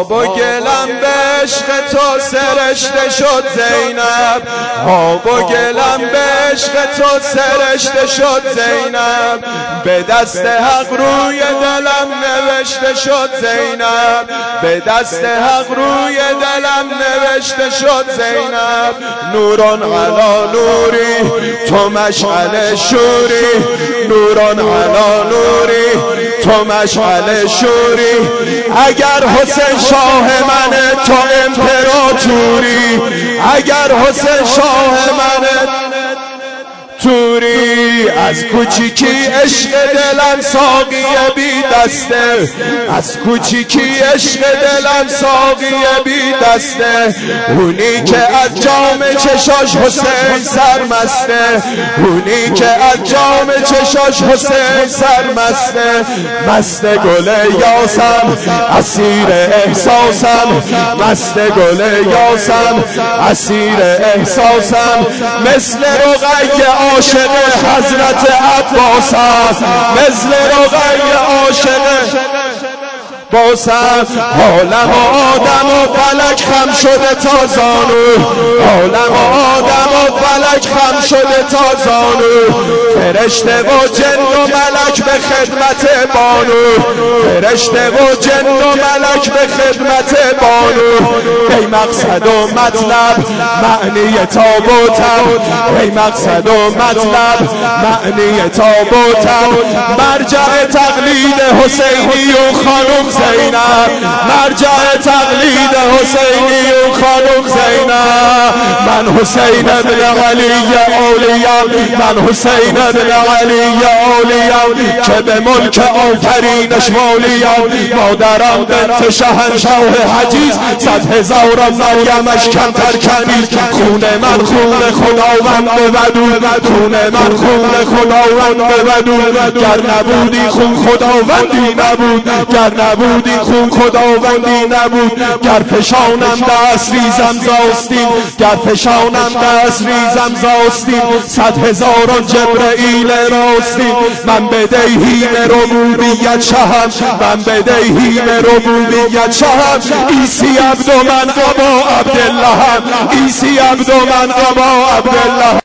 و گلم به عشق تو سرشته شد زینب. و گلم به عشق تو سرشته شد زینب. به دست حق روی دلم نوشته شد زینب. به دست حق روی دلم نوشته شد زینب. نوران علا نوری تو مشعل شوری. نوران علا نوری. تو مشعل شوری. اگر حسین شاه من تو امپراتوری اگر حسین شاه من توری از کوچیکی عشق دلم ساقی بی دسته. از کوچیکی عشق دلم ساقی بی دسته. اونی که از جام چشاش حسین سرمسته. اونی که از جام چشاش حسین سرمسته. مست گل یاسم. اسیر احساسم. مست گل یاسم. اسیر احساسم. مثل رقیه عاشق حضرت عباس است. مثل رقی عاشق. باسم عالم آدم و فلک خم شده تا زانو. عالم آدم فلک خم شده تا زانو. فرشته و جن و ملک به خدمت بانو. فرشته و جن و ملک به خدمت بانو. ای مقصد و مطلب معنی تابوتم ای مقصد و مطلب معنی تابوتم مرجع تقلید حسینی و خانم زینب. مرجع تقلید حسینی و خانم زینب. من حسین ابن علی اولیا من حسین ابن علی اولیا که به ملک آفرینش مولیا مادرم بنت شهنشاه حجیز صد هزارم مریمش کمتر کنیز خون من خون خداوند بدون خون من خون خداوند بدون گر نبودی خون خداوندی نبود گر نبودی خون خداوندی نبود. گر فشانم دست ریزم زاستین گر فشانم دست ریزم زاستین صد هزاران جبرئیل راستین من بدهیم ربوبیت شهم. من بدهیم ربوبیت شهم. ایسی عبد من قبا عبدالله ایسی عبد من قبا عبدالله